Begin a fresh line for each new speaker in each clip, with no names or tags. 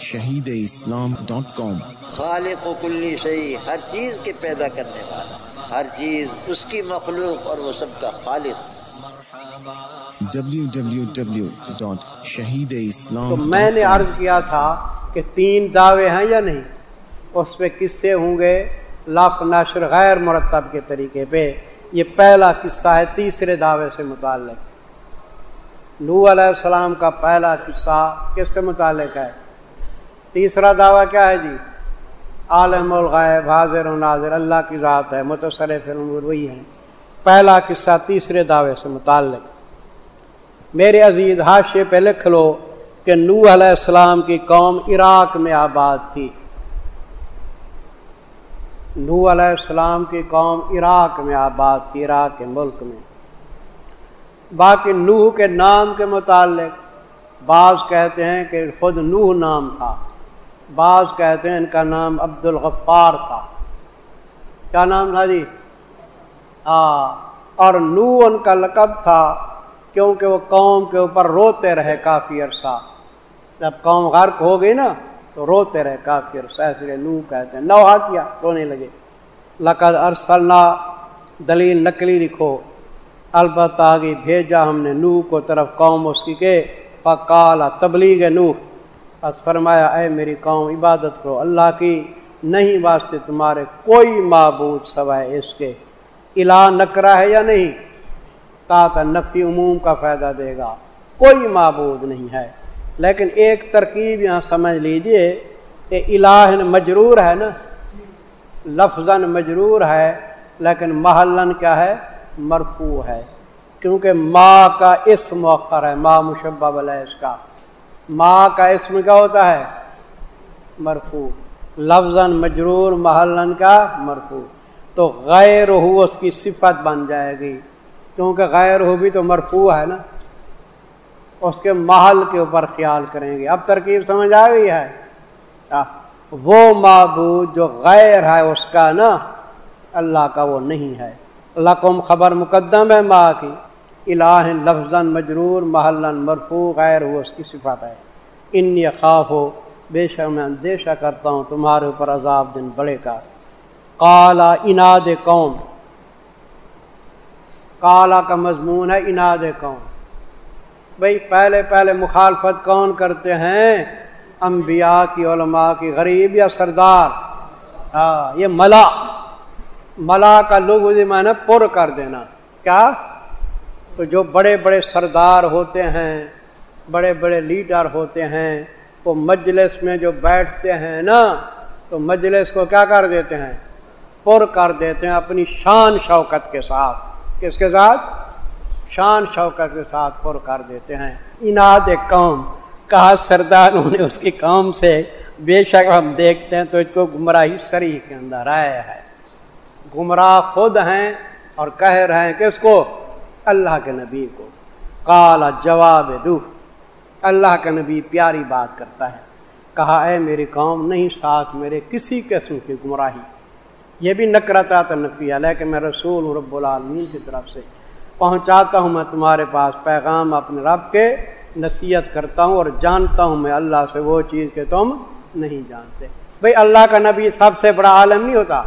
Shaheed Islam dot کام۔
خالق و کلی شہی ہر چیز کے پیدا کرنے والا ہر چیز اس کی مخلوق اور وہ سب کا خالق۔
شہید اسلام
تو میں نے عرض کیا تھا کہ تین دعوے ہیں یا نہیں؟ اس پہ قصے ہوں گے لاف نشر غیر مرتب کے طریقے پہ۔ یہ پہلا قصہ ہے تیسرے دعوے سے متعلق۔ نو علیہ السلام کا پہلا قصہ کس سے متعلق ہے؟ تیسرا دعویٰ کیا ہے جی؟ عالم الغیب، حاضر و ناظر، اللہ کی ذات ہے، متصرف وہی ہے پہلا قصہ تیسرے دعوے سے متعلق۔ میرے عزیز حاشے پہ لکھ لو کہ نو علیہ السلام کی قوم عراق میں آباد تھی۔ نو علیہ السلام کی قوم عراق میں آباد تھی، عراق کے ملک میں۔ باقی نوح کے نام کے متعلق بعض کہتے ہیں کہ خود نوح نام تھا۔ بعض کہتے ہیں ان کا نام عبد الغفار تھا۔ کیا نام تھا جی؟ آ، اور نو ان کا لقب تھا کیونکہ وہ قوم کے اوپر روتے رہے کافی عرصہ۔ جب قوم غرق ہو گئی نا تو روتے رہے کافی عرصہ، ایسے نو کہتے ہیں۔ نوحا کیا، رونے لگے۔ لقد ارسلنا، دلیل نقلی لکھو۔ البتہ آگے بھیجا ہم نے نو کو طرف قوم اس کی کہ پکالا تبلیغ نو۔ بس فرمایا، اے میری قوم، عبادت کرو، اللہ کی نہیں واسطے تمہارے کوئی معبود سوائے اس کے الہ نکرا ہے یا نہیں تا نفی عموم کا فائدہ دے گا، کوئی معبود نہیں ہے۔ لیکن ایک ترکیب یہاں سمجھ لیجیے کہ الہ مجرور ہے نا لفظ مجرور ہے، لیکن محلن کیا ہے، مرفوع ہے، کیونکہ ماں کا اسم مؤخر ہے ماں مشبہ علیہ اس کا۔ ماں کا اسم کیا ہوتا ہے؟ مرفوع۔ لفظ مجرور محلن کا مرفوع۔ تو غیر ہو اس کی صفت بن جائے گی۔ کیونکہ غیر ہو بھی تو مرفوع ہے نا۔ اس کے محل کے اوپر خیال کریں گے۔ اب ترکیب سمجھ آ گئی ہے؟ وہ معبود جو غیر ہے اس کا نا، اللہ کا وہ نہیں ہے۔ لقم خبر مقدم ہے ماں کی۔ الہ لفظ مجرور محلن مرفوع، غیر ہو، اس کی صفات ہے۔ ان خواب ہو بے شک میں اندیشہ کرتا ہوں تمہارے اوپر عذاب دن بڑے کا۔ کالا اناد قوم۔ کالا کا مضمون ہے اناد قوم۔ بھائی پہلے پہلے مخالفت کون کرتے ہیں؟ انبیاء کی، علماء کی، غریب یا سردار؟ ہاں یہ ملا۔ ملا کا لوگ میں پر کر دینا۔ کیا؟ تو جو بڑے بڑے سردار ہوتے ہیں، بڑے بڑے لیڈر ہوتے ہیں، وہ مجلس میں جو بیٹھتے ہیں نا، تو مجلس کو کیا کر دیتے ہیں؟ پر کر دیتے ہیں اپنی شان شوکت کے ساتھ۔ کس کے ساتھ؟ شان شوکت کے ساتھ پر کر دیتے ہیں۔ اناد قوم۔ کہا سرداروں نے اس کی قوم سے، بے شک ہم دیکھتے ہیں تو اس کو گمراہی سری کے اندر آیا ہے۔ گمراہ خود ہیں اور کہہ رہے ہیں کس کو اللہ کے نبی کو۔ کالا جواب دو۔ اللہ کا نبی پیاری بات کرتا ہے۔ کہا، اے میری قوم، نہیں ساتھ میرے کسی قسم کی گمراہی۔ یہ بھی نکرتا تو نفی ہے میں رسول رب العالمین کی طرف سے۔ پہنچاتا ہوں میں تمہارے پاس، پیغام اپنے رب کے نصیحت کرتا ہوں اور جانتا ہوں میں اللہ سے وہ چیز کہ تم نہیں جانتے۔ بھئی اللہ کا نبی سب سے بڑا عالم نہیں ہوتا۔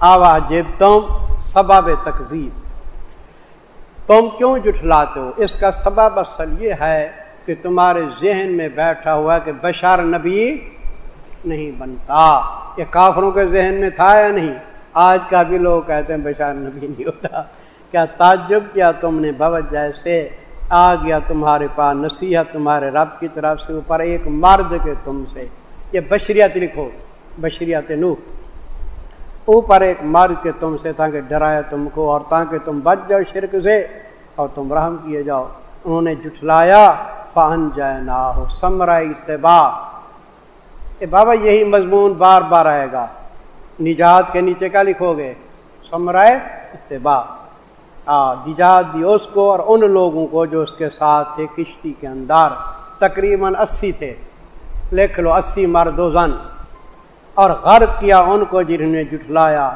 آواز تم سباب تقزیب تم کیوں جٹھلاتے ہو؟ اس کا سبب اصل یہ ہے کہ تمہارے ذہن میں بیٹھا ہوا کہ بشار نبی نہیں بنتا۔ یہ کافروں کے ذہن میں تھا یا نہیں؟ آج کا بھی لوگ کہتے ہیں بشار نبی نہیں ہوتا۔ کیا تعجب کیا تم نے؟ بوت جیسے آ گیا تمہارے پاس نصیحت تمہارے رب کی طرف سے اوپر ایک مرد کے تم سے۔ یہ بشریت لکھو، بشریت نو اوپر ایک مرد کے تم سے تاکہ ڈرائے تم کو اور تاکہ تم بچ جاؤ شرک سے اور تم رحم کیے جاؤ۔ انہوں نے جٹلایا فہن جائے نہ ہو سمرا اتباع۔ اے بابا، یہی مضمون بار بار آئے گا۔ نجات کے نیچے کیا لکھو گے؟ سمرائے اتباع۔ نجات دی اس کو اور ان لوگوں کو جو اس کے ساتھ تھے، کشتی کے اندر تقریباً اسی تھے۔ لکھ لو، اسی مرد و زن۔ اور غرق کیا ان کو جنہوں نے جٹلایا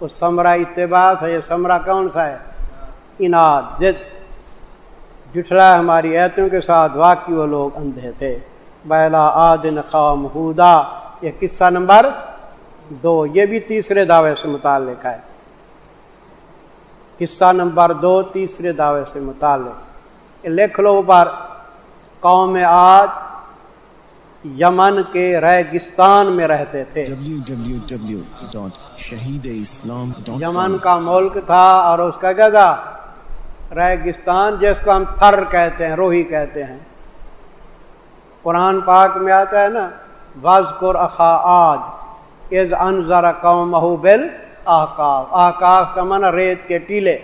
وہ سمرا اتباع ہے یہ سمرا کون سا ہے؟ اناد، ضد۔ جٹھلا ہماری ایتوں کے ساتھ، واقعی وہ لوگ اندھے تھے۔ بیلا آدن خام ہدا یہ قصہ نمبر دو، یہ بھی تیسرے دعوے سے متعلق ہے۔ قصہ نمبر دو، تیسرے دعوے سے متعلق۔ لکھ لو اوپر۔ قوم آج یمن کے ریگستان میں رہتے تھے۔ یمن کا ملک تھا اور اس کا تھا ریگستان جس کو ہم تھر کہتے ہیں روہی کہتے ہیں۔ قرآن پاک میں آتا ہے نا واز اخا آج از ان ذرا قوم بل آکاف آکاف کا من ریت کے ٹیلے۔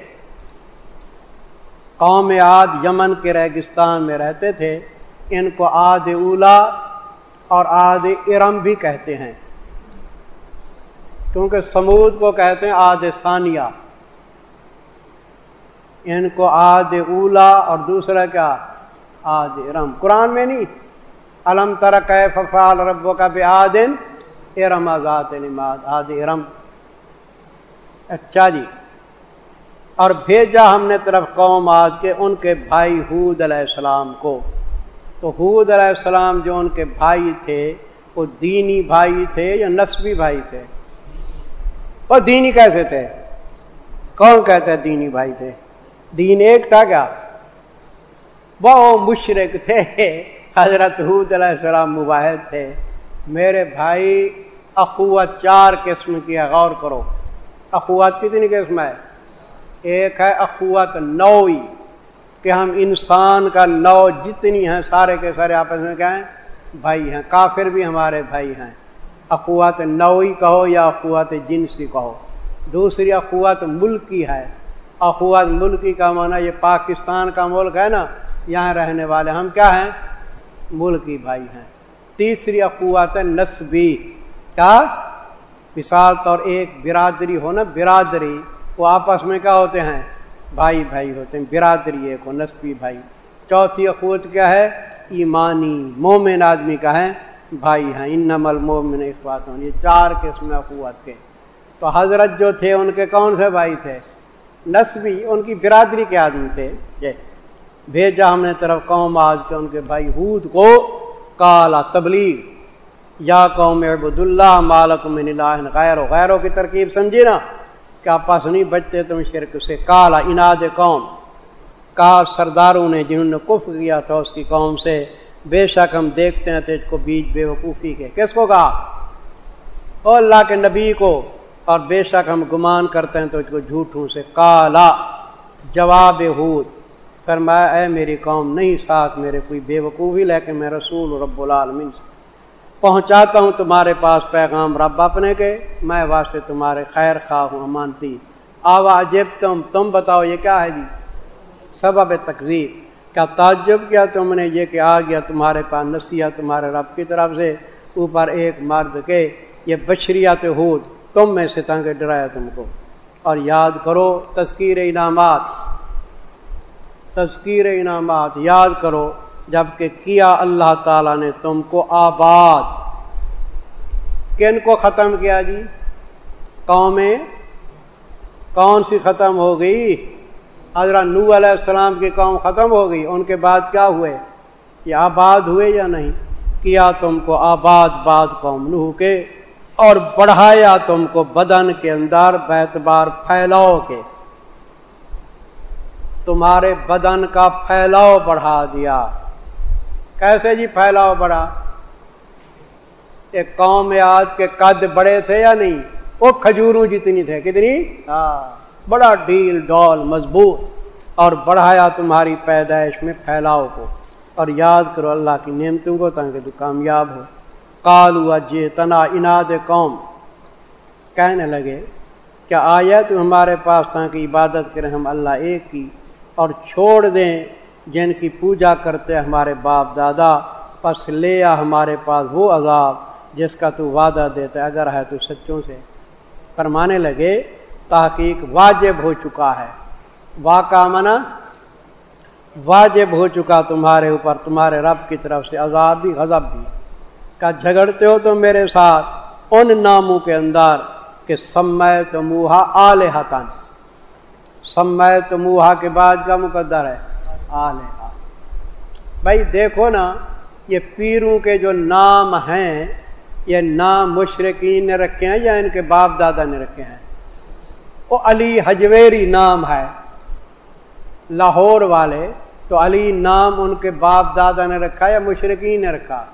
قوم آد یمن کے ریگستان میں رہتے تھے۔ ان کو آد اولا اور آد ارم بھی کہتے ہیں۔ کیونکہ سمود کو کہتے ہیں آد ثانیہ۔ ان کو آد اولا اور دوسرا کیا؟ آد ارم۔ قرآن میں نہیں۔ علم ترک ففال رب کا بھی آدن ارم آزاد نماد آد ارم۔ اچھا جی۔ اور بھیجا ہم نے طرف قوم آج کے ان کے بھائی حود علیہ السلام کو۔ تو حود علیہ السلام جو ان کے بھائی تھے، وہ دینی بھائی تھے یا نسبی بھائی تھے؟ وہ دینی کیسے تھے؟ کون کہتے ہیں دینی بھائی تھے؟ دین ایک تھا کیا؟ وہ مشرق تھے، حضرت حود علیہ السلام مباحد تھے۔ میرے بھائی، اخوت چار قسم کی ہے، غور کرو۔ اخوت کتنی قسم ہے؟ ایک ہے اخوت نوئی کہ ہم انسان کا نو جتنی ہیں، سارے کے سارے آپس میں کیا ہیں؟ بھائی ہیں، کافر بھی ہمارے بھائی ہیں۔ اخوات نوئی کہو یا اخوات جنسی کہو۔ دوسری اخوات ملکی ہے۔ اخوات ملکی کا معنی یہ پاکستان کا ملک ہے نا، یہاں رہنے والے ہم کیا ہیں؟ ملکی بھائی ہیں۔ تیسری اخوات نسبی، کیا؟ مثال طور ایک برادری ہو نا، برادری، وہ آپس میں کیا ہوتے ہیں؟ بھائی بھائی ہوتے ہیں، برادری ایک ہو نسبی بھائی۔ چوتھی اخوت کیا ہے؟ ایمانی۔ مومن آدمی کا ہے، بھائی ہیں۔ ان نمل مومن اخوات ہوں یہ چار قسم اخوت کے۔ تو حضرت جو تھے، ان کے کون سے بھائی تھے؟ نسبی، ان کی برادری کے آدمی تھے۔ یہ بھیجا ہم نے طرف قوم آج کے ان کے بھائی حود کو کالا تبلیغ۔ یا قوم عبد اللہ مالک من اللہ غیر و غیروں کی ترکیب سمجھی نا کیا پاس نہیں بچتے تم شرک سے۔ کالا اناد قوم۔ کہا، سرداروں نے جنہوں نے کف کیا تھا اس کی قوم سے، بے شک ہم دیکھتے ہیں تجھ کو بیچ بے وقوفی کے۔ کس کو کہا؟ او اللہ کے نبی کو۔ اور بے شک ہم گمان کرتے ہیں تجھ کو جھوٹوں سے۔ کالا جواب ہود۔ فرمایا، اے میری قوم، نہیں ساتھ میرے کوئی بے وقوفی، لیکن میں رسول رب العالمین سے۔ پہنچاتا ہوں، تمہارے پاس پیغام رب اپنے کے، میں واسطے تمہارے خیر خواہ ہوں مانتی آوا جب تم تم بتاؤ، یہ کیا ہے جی؟ سبب تقریب کیا تعجب کیا تم نے؟ یہ کہ آ گیا تمہارے پاس نسیحت تمہارے رب کی طرف سے اوپر ایک مرد کے۔ یہ بشریات ہود، تم میں سے تنگ ڈرایا تم کو۔ اور یاد کرو تذکیر انعامات۔ تذکیر انعامات، یاد کرو۔ جبکہ کیا اللہ تعالیٰ نے تم کو آباد؟ کن کو ختم کیا جی؟ قومیں؟ کون سی ختم ہو گئی؟ حضرت نو علیہ السلام کی قوم ختم ہو گئی، ان کے بعد کیا ہوئے؟ یہ آباد ہوئے یا نہیں؟ کیا تم کو آباد باد قوم نو کے؟ اور بڑھایا تم کو بدن کے اندر بیتبار پھیلاؤ کے۔ تمہارے بدن کا پھیلاؤ بڑھا دیا۔ کیسے جی پھیلاؤ بڑا؟ ایک قوم آج کے قد بڑے تھے یا نہیں؟ وہ کھجوروں جتنی تھے کتنی؟ ہاں۔ بڑا ڈیل ڈول مضبوط۔ اور بڑھایا تمہاری پیدائش میں پھیلاؤ کو۔ اور یاد کرو اللہ کی نعمتوں کو تاکہ تو کامیاب ہو۔ کالو اجے تنا اناد قوم۔ کہنے لگے کیا آیا تو ہمارے پاس تاکہ عبادت کریں ہم اللہ ایک کی اور چھوڑ دیں؟ جن کی پوجا کرتے ہمارے باپ دادا، پس لے آ ہمارے پاس وہ عذاب جس کا تو وعدہ دیتا اگر ہے تو سچوں سے۔ فرمانے لگے، تحقیق واجب ہو چکا ہے۔ واقع منا واجب ہو چکا تمہارے اوپر، تمہارے رب کی طرف سے عذاب بھی، غضب بھی۔ کا جھگڑتے ہو تو میرے ساتھ، ان ناموں کے اندر کہ سمے تو موہا آل حتن سمے تو موہا کے بعد کا مقدر ہے۔ بھائی دیکھو نا، یہ پیروں کے جو نام ہیں، یہ نام مشرقین نے رکھے ہیں یا ان کے باپ دادا نے رکھے ہیں؟ وہ علی حجویری نام ہے۔ لاہور والے، تو علی نام ان کے باپ دادا نے رکھا یا مشرقین نے رکھا؟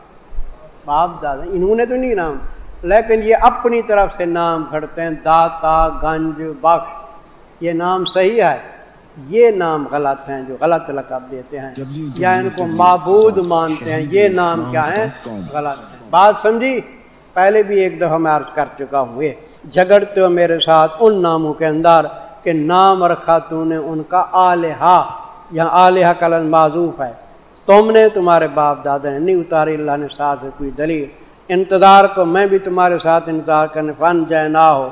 باپ دادا، انہوں نے تو نہیں نام۔ لیکن یہ اپنی طرف سے نام کھڑتے ہیں، داتا، گنج بخش یہ نام صحیح ہے۔ یہ نام غلط ہیں جو غلط لقب دیتے ہیں یا ان کو معبود مانتے ہیں یہ نام کیا ہے؟ غلط بات سمجھی؟ پہلے بھی ایک دفعہ میں عرض کر چکا ہوں یہ جھگڑتے ہو میرے ساتھ ان ناموں کے اندر کہ نام رکھا تو نے ان کا آلیہ یہاں آلیہ کلن معذوف ہے۔ تم نے تمہارے باپ دادا نے نہیں اتاری اللہ نے ساتھ کوئی دلیل۔ انتظار کو میں بھی تمہارے ساتھ انتظار کرنے فن جائے نہ ہو۔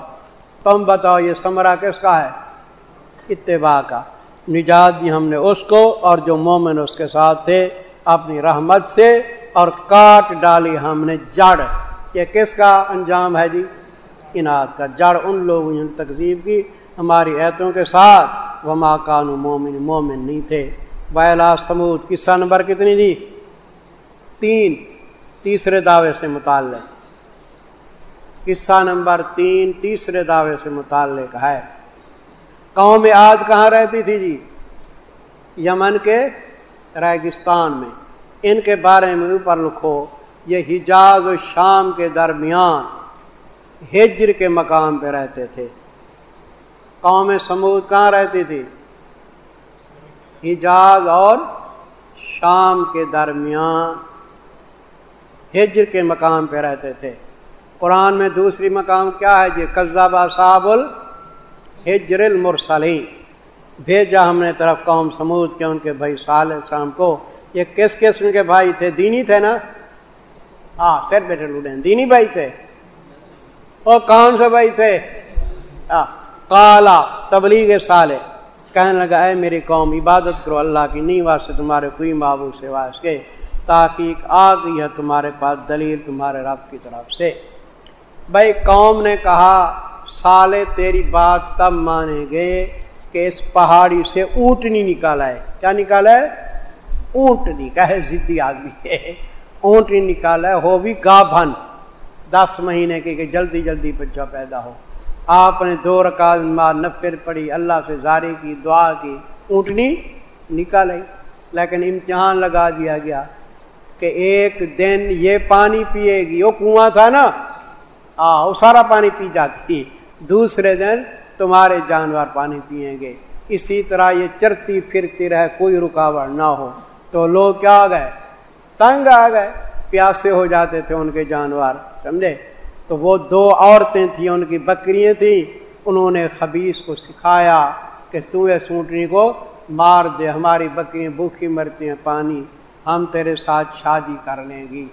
تم بتاؤ یہ سمرا کس کا ہے؟ اتباع کا۔ نجات دی ہم نے اس کو اور جو مومن اس کے ساتھ تھے، اپنی رحمت سے اور کاٹ ڈالی ہم نے جڑ۔ یہ کس کا انجام ہے جی؟ انعد کا۔ جڑ ان لوگوں نے تقزیب کی ہماری ایتوں کے ساتھ۔ وہ ماں کانو مومن مومن نہیں تھے۔ بیلا سمود قصہ نمبر کتنی جی تین۔ تیسرے دعوے سے متعلق۔ قصہ نمبر تین تیسرے دعوے سے متعلق ہے۔ قوم آج کہاں رہتی تھی جی؟ یمن کے ریگستان میں۔ ان کے بارے میں اوپر لکھو، یہ حجاز و شام کے درمیان ہجر کے مقام پہ رہتے تھے۔ قوم سمود کہاں رہتی تھی؟ حجاز اور شام کے درمیان ہجر کے مقام پہ رہتے تھے۔ قرآن میں دوسری مقام کیا ہے جی؟ قزبہ صاحب الحجر المرسلین بھیجا ہم نے طرف قوم سمود کے ان کے بھائی سال شام کو۔ یہ کس قسم کے بھائی تھے؟ دینی تھے نا؟ ہاں سر بیٹھے لوڈے دینی بھائی تھے۔ وہ کون سے بھائی تھے؟ کالا تبلیغ سالے کہنے لگا، اے میری قوم، عبادت کرو اللہ کی، نہیں واسطے تمہارے کوئی معبو سے واسطے تاکہ آ گئی ہے تمہارے پاس، دلیل تمہارے رب کی طرف سے۔ بھائی، قوم نے کہا سالے تیری بات تب مانے گے کہ اس پہاڑی سے اونٹنی نکالا ہے۔ کیا نکالا ہے؟ اونٹنی کا ہے؟ ضدی آدمی ہے۔ اونٹنی نکالا ہے، ہو بھی گا بھن دس مہینے کے کہ جلدی جلدی بچہ پیدا ہو۔ آپ نے دو رکعت مار نفر پڑی اللہ سے زاری کی، دعا کی اونٹنی نکالی لیکن امتحان لگا دیا گیا کہ ایک دن یہ پانی پیے گی۔ وہ کنواں تھا نا؟ ہاں وہ سارا پانی پی جاتی۔ دوسرے دن تمہارے جانور پانی پئیں گے۔ اسی طرح یہ چرتی پھرتی رہے، کوئی رکاوٹ نہ ہو۔ تو لوگ کیا آ گئے؟ تنگ آ گئے، پیاسے ہو جاتے تھے ان کے جانور، سمجھے؟ تو وہ دو عورتیں تھیں، ان کی بکریاں تھیں۔ انہوں نے خبیص کو سکھایا کہ تو یہ سونٹنی کو مار دے، ہماری بکریاں بھوکھی مرتی ہیں، پانی ہم تیرے ساتھ شادی کر لیں گی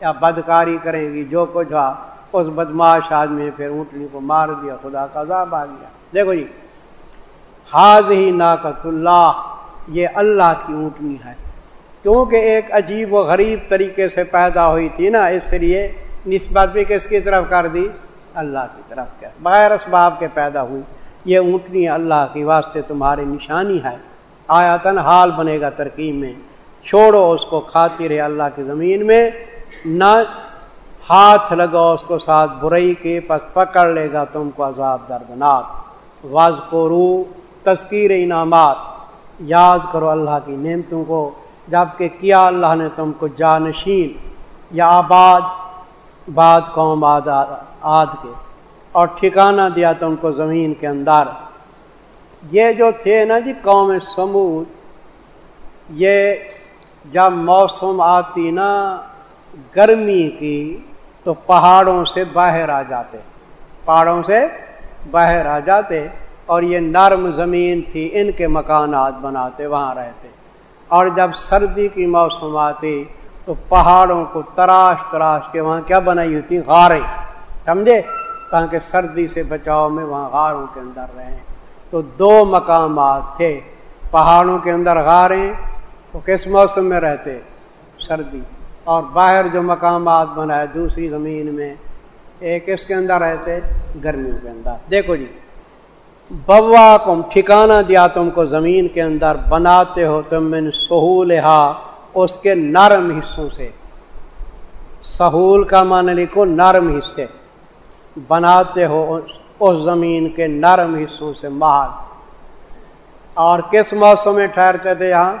یا بدکاری کریں گی، جو کچھ ہوا۔ اس بدماش آدمی نے پھر اونٹنی کو مار دیا، خدا کا عذاب آ گیا۔ دیکھو جی حاض ہی ناقت اللہ، یہ اللہ کی اونٹنی ہے۔ کیونکہ ایک عجیب و غریب طریقے سے پیدا ہوئی تھی نا، اس لیے نسبت بھی کس کی طرف کر دی؟ اللہ کی طرف کر۔ بغیر اسباب کے پیدا ہوئی۔ یہ اونٹنی اللہ کی واسطے تمہاری نشانی ہے۔ آیا تن حال بنے گا ترکیب میں۔ چھوڑو اس کو کھاتی رہے اللہ کی زمین میں، نہ ہاتھ لگاؤ اس کو ساتھ برئی کے پس پکڑ لے گا، تم کو عذاب دردناک۔ واز کو رو تذکیر انعامات۔ یاد کرو اللہ کی نعمتوں کو جبکہ کیا اللہ نے تم کو جانشین یا آباد، بعد قوم آد آد کے۔ اور ٹھکانہ دیا تم کو زمین کے اندر۔ یہ جو تھے نا جی قوم سمود، یہ جب موسم آتی نا، گرمی کی تو پہاڑوں سے باہر آ جاتے، پہاڑوں سے باہر آ جاتے اور یہ نرم زمین تھی، ان کے مکانات بناتے، وہاں رہتے۔ اور جب سردی کی موسم آتی تو پہاڑوں کو تراش تراش کے وہاں کیا بنائی ہوتی؟ غاریں، سمجھے؟ تاکہ سردی سے بچاؤ میں وہاں غاروں کے اندر رہیں۔ تو دو مقامات تھے، پہاڑوں کے اندر غاریں وہ کس موسم میں رہتے؟ سردی۔ اور باہر جو مقامات بنائے دوسری زمین میں، ایک اس کے اندر رہتے گرمیوں کے اندر۔ دیکھو جی بوا کم ٹھکانہ دیا تم کو زمین کے اندر، بناتے ہو تم من سہول اس کے نرم حصوں سے۔ سہول کا مان لکھو نرم حصے۔ بناتے ہو اس زمین کے نرم حصوں سے محل اور کس موسم میں ٹھہرتے تھے یہاں؟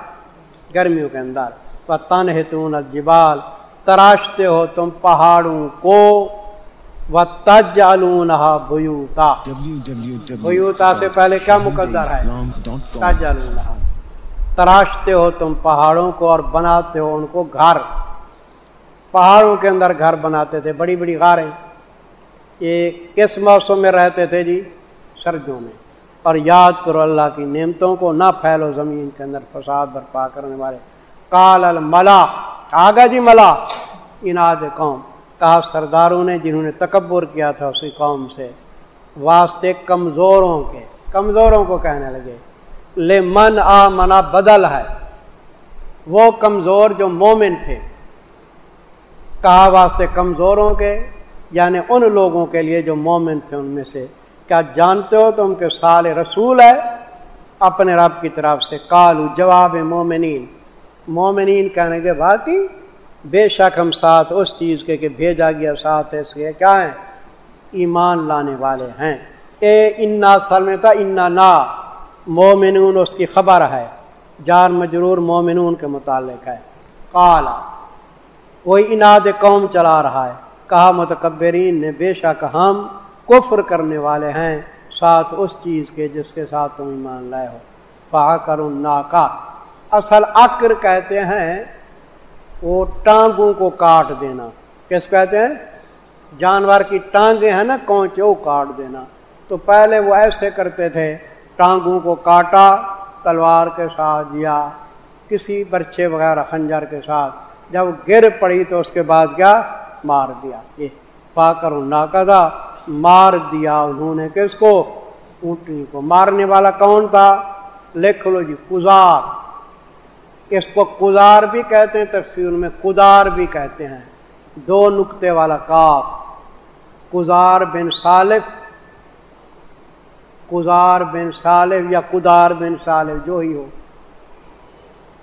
گرمیوں کے اندر۔ تن ہتون جبال تراشتے ہو تم پہاڑوں کو و تج بھوتا بھوتا سے پہلے کیا مقدر ہے؟ تج تراشتے ہو تم پہاڑوں کو اور بناتے ہو ان کو گھر۔ پہاڑوں کے اندر گھر بناتے تھے، بڑی بڑی غاریں۔ یہ کس موسم میں رہتے تھے جی؟ سردیوں میں۔ اور یاد کرو اللہ کی نعمتوں کو نہ پھیلو زمین کے اندر، فساد برپا کرنے والے۔ کال الملا، آگا جی ملا۔ اناد قوم۔ کہا، سرداروں نے جنہوں نے تکبر کیا تھا اسی قوم سے، واسطے کمزوروں کے، کمزوروں کو کہنے لگے۔ لے من آ منا بدل ہے۔ وہ کمزور جو مومن تھے۔ کہا، واسطے کمزوروں کے یعنی ان لوگوں کے لیے جو مومن تھے ان میں سے۔ کیا جانتے ہو تم کہ سال رسول ہے؟ اپنے رب کی طرف سے کالو جواب مومنین۔ مومنین کہنے کے باقی بے شک ہم ساتھ اس چیز کے کہ بھیجا گیا ساتھ ہے اس کے کیا ہیں؟ ایمان لانے والے ہیں۔ اے انا سر میں تھا انا نا۔ مومنون اس کی خبر ہے۔ جار مجرور مومنون کے متعلق ہے۔ کالا وہی اناد قوم چلا رہا ہے۔ کہا متکبرین نے بے شک ہم کفر کرنے والے ہیں۔ ساتھ اس چیز کے جس کے ساتھ تم ایمان لائے ہو۔ فا کر کا اصل عقر کہتے ہیں، وہ ٹانگوں کو کاٹ دینا۔ کس کہتے ہیں؟ جانور کی ٹانگیں ہیں نا، کونچے، وہ کاٹ دینا۔ تو پہلے وہ ایسے کرتے تھے، ٹانگوں کو کاٹا، تلوار کے ساتھ یا کسی برچے وغیرہ خنجر کے ساتھ۔ جب گر پڑی تو اس کے بعد کیا؟ مار دیا۔ یہ پا کر ناکدا مار دیا انہوں نے۔ کس کو؟ اونٹنی کو۔ مارنے والا کون تھا؟ لکھ لو جی کزار اس کو کزار بھی کہتے ہیں، تفسیر میں کدار بھی کہتے ہیں۔ دو نقطے والا کاف کزار بن صالف کزار بن صالف یا کدار بن صالف جو ہی ہو۔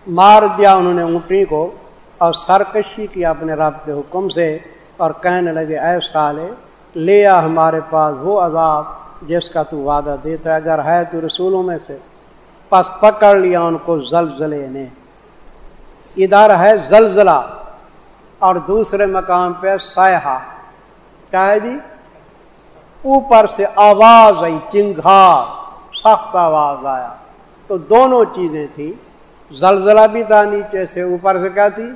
مار دیا انہوں نے اونٹنی کو اور سرکشی کی اپنے رب کے حکم سے اور کہنے لگے، اے سالے لیا ہمارے پاس وہ عذاب جس کا تو وعدہ دیتا ہے۔ اگر ہے تو رسولوں میں سے۔ پس پکڑ لیا ان کو زلزلے نے۔ ادھر ہے زلزلہ اور دوسرے مقام پہ سیاح کیا ہے جی اوپر سے آواز آئی، چنگھار، سخت آواز آیا۔ تو دونوں چیزیں تھیں۔ زلزلہ بھی تھا نیچے سے، اوپر سے کیا تھی؟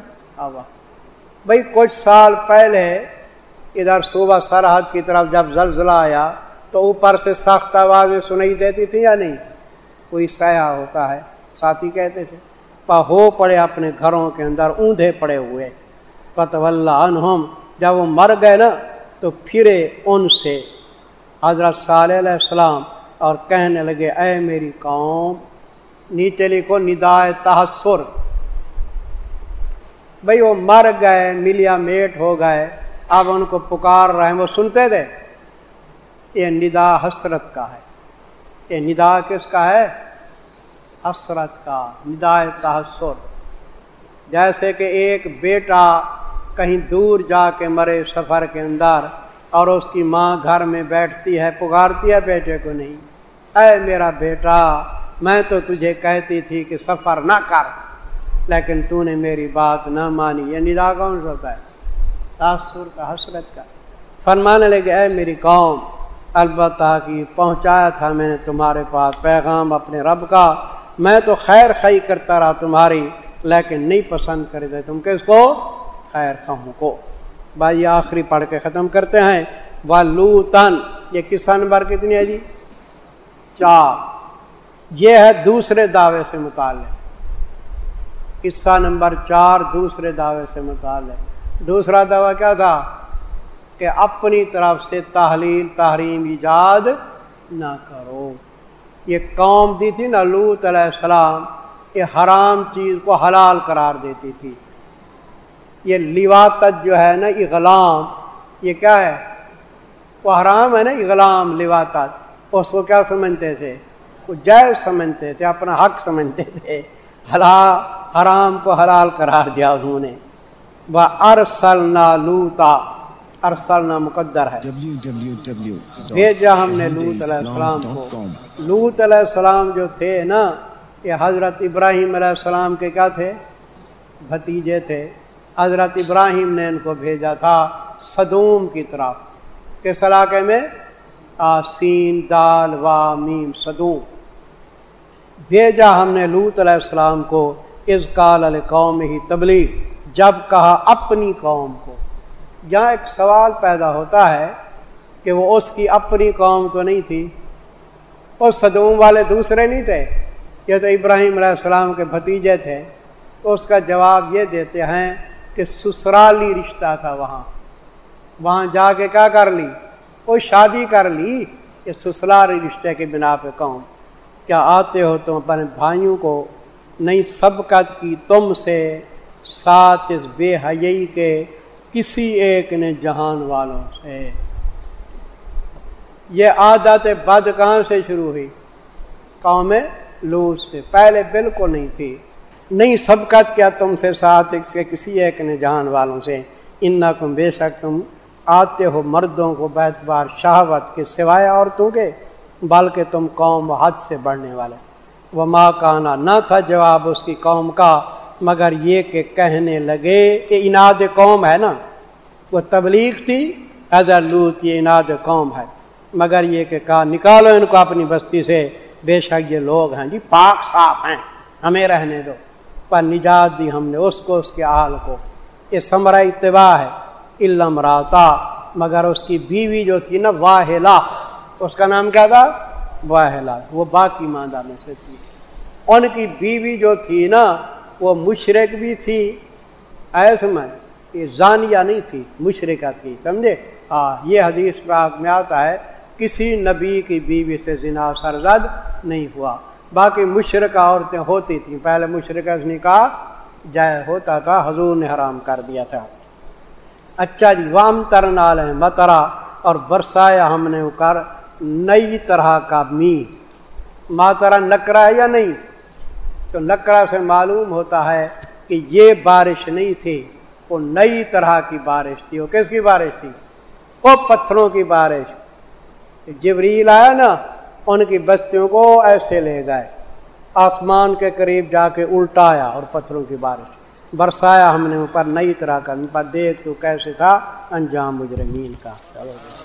بھائی کچھ سال پہلے ادھر صوبہ سرحد کی طرف جب زلزلہ آیا تو اوپر سے سخت آوازیں سنائی دیتی تھی یا نہیں؟ کوئی سیاح ہوتا ہے؟ ساتھی کہتے تھے۔ ہو پڑے اپنے گھروں کے اندر، اوندھے پڑے ہوئے۔ پت عنہم جب وہ مر گئے نا، تو پھرے ان سے۔ حضرت صالح علیہ السلام اور کہنے لگے، اے میری قوم، نیچے لکھو، ندائے تحسر۔ بھائی وہ مر گئے، ملیا میٹ ہو گئے۔ اب ان کو پکار رہے ہیں، وہ سنتے تھے۔ یہ ندا حسرت کا ہے۔ یہ ندا کس کا ہے؟ حسرت کا ندا تحسر جیسے کہ ایک بیٹا کہیں دور جا کے مرے سفر کے اندر اور اس کی ماں گھر میں بیٹھتی ہے، پکارتی ہے، بیٹے کو نہیں۔ اے میرا بیٹا، میں تو تجھے کہتی تھی کہ سفر نہ کر، لیکن تو نے میری بات نہ مانی۔ یہ ندا کون سا ہوتا ہے؟ تاثر کا، حسرت کا۔ فرمانے لگے، اے میری قوم، البتہ کی پہنچایا تھا میں نے تمہارے پاس پیغام اپنے رب کا میں تو خیر خی کرتا رہا تمہاری، لیکن نہیں پسند کرے تھے تم کس کو خیر خواہوں کو۔ بھائی آخری پڑھ کے ختم کرتے ہیں۔ وہ لو تن یہ کسا نمبر کتنی ہے جی؟ چار۔ یہ ہے دوسرے دعوے سے متعلق۔ قصہ نمبر چار دوسرے دعوے سے متعلق۔ دوسرا دعویٰ کیا تھا؟ کہ اپنی طرف سے تحلیل، تحریم ایجاد نہ کرو۔ یہ قوم دی تھی نا لوت علیہ السلام، یہ حرام چیز کو حلال قرار دیتی تھی۔ یہ لیواتت جو ہے نا، اغلام، یہ کیا ہے؟ وہ حرام ہے نا، اغلام لیواتت اس کو کیا سمجھتے تھے؟ وہ جائز سمجھتے تھے، اپنا حق سمجھتے تھے۔ حلال حرام کو حلال قرار دیا انہوں نے۔ و ارسل لوتا ارسل مقدر ہے۔ بھیجا ہم نے لوت علیہ السلام کو۔ لوت علیہ السلام جو تھے نا یہ حضرت ابراہیم علیہ السلام کے کیا تھے؟ بھتیجے تھے۔ حضرت ابراہیم نے ان کو بھیجا تھا صدوم کی طرف۔ کس علاقے میں؟ آسین دال وا میم صدوم۔ بھیجا ہم نے لوت علیہ السلام کو۔ اس کال علیہ قوم ہی تبلیغ۔ جب کہا اپنی قوم کو۔ یہاں ایک سوال پیدا ہوتا ہے کہ وہ اس کی اپنی قوم تو نہیں تھی، اور صدوم والے دوسرے نہیں تھے، یہ تو ابراہیم علیہ السلام کے بھتیجے تھے۔ تو اس کا جواب یہ دیتے ہیں کہ سسرالی رشتہ تھا وہاں۔ وہاں جا کے کیا کر لی؟ وہ شادی کر لی؟ یہ سسرالی رشتے کے بنا پہ قوم۔ کیا آتے ہو تم اپنے بھائیوں کو؟ نہیں، سبقت کی تم سے، ساتھ اس بے حیئی کے کسی ایک نے جہان والوں سے۔ یہ عادت بد کہاں سے شروع ہوئی۔ قوم لوس سے پہلے بالکل نہیں تھی۔ نہیں سبقت کیا تم سے ساتھ اس کے کسی ایک نے جہان والوں سے۔ ان کم بے شک تم آتے ہو مردوں کو بیتبار شہوت کے سوائے عورتوں کے، بلکہ تم قوم حد سے بڑھنے والے۔ وہ ماں کانا، نہ تھا جواب اس کی قوم کا۔ مگر یہ کہ کہنے لگے کہ اناد قوم ہے نا، وہ تبلیغ تھی حضر لوت کی اناد قوم ہے۔ مگر یہ کہ کہا، نکالو ان کو اپنی بستی سے، بے شک یہ لوگ ہیں جی پاک صاف ہیں، ہمیں رہنے دو۔ پر نجات دی ہم نے اس کو، اس کے آل کو۔ یہ سمرا اتباع ہے علم راتا مگر اس کی بیوی جو تھی نا، واہلا۔ اس کا نام کیا تھا؟ واہلا۔ وہ باقی ماندہ میں سے تھی۔ ان کی بیوی جو تھی نا وہ مشرق بھی تھی۔ ایسے میں یہ زانیہ نہیں تھی مشرقہ تھی، سمجھے؟ ہاں یہ حدیث پاک میں آتا ہے، کسی نبی کی بیوی سے زنا سرزد نہیں ہوا۔ باقی مشرقہ عورتیں ہوتی تھیں۔ پہلے مشرقہ سے نکاح جائے ہوتا تھا، حضور نے حرام کر دیا تھا۔ اچھا جی وام ترنال مترا اور برسایا ہم نے کر نئی طرح کا می ماترا نکرا ہے یا نہیں؟ تو نکرا سے معلوم ہوتا ہے کہ یہ بارش نہیں تھی، وہ نئی طرح کی بارش تھی۔ وہ کس کی بارش تھی؟ وہ پتھروں کی بارش۔ جبریل آیا نا، ان کی بستیوں کو ایسے لے گئے۔ آسمان کے قریب جا کے الٹایا اور پتھروں کی بارش۔ برسایا ہم نے اوپر نئی طرح کا، پر دیکھ تو کیسے تھا؟ انجام مجرمین کا۔ چلو جی۔